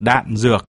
đạn dược.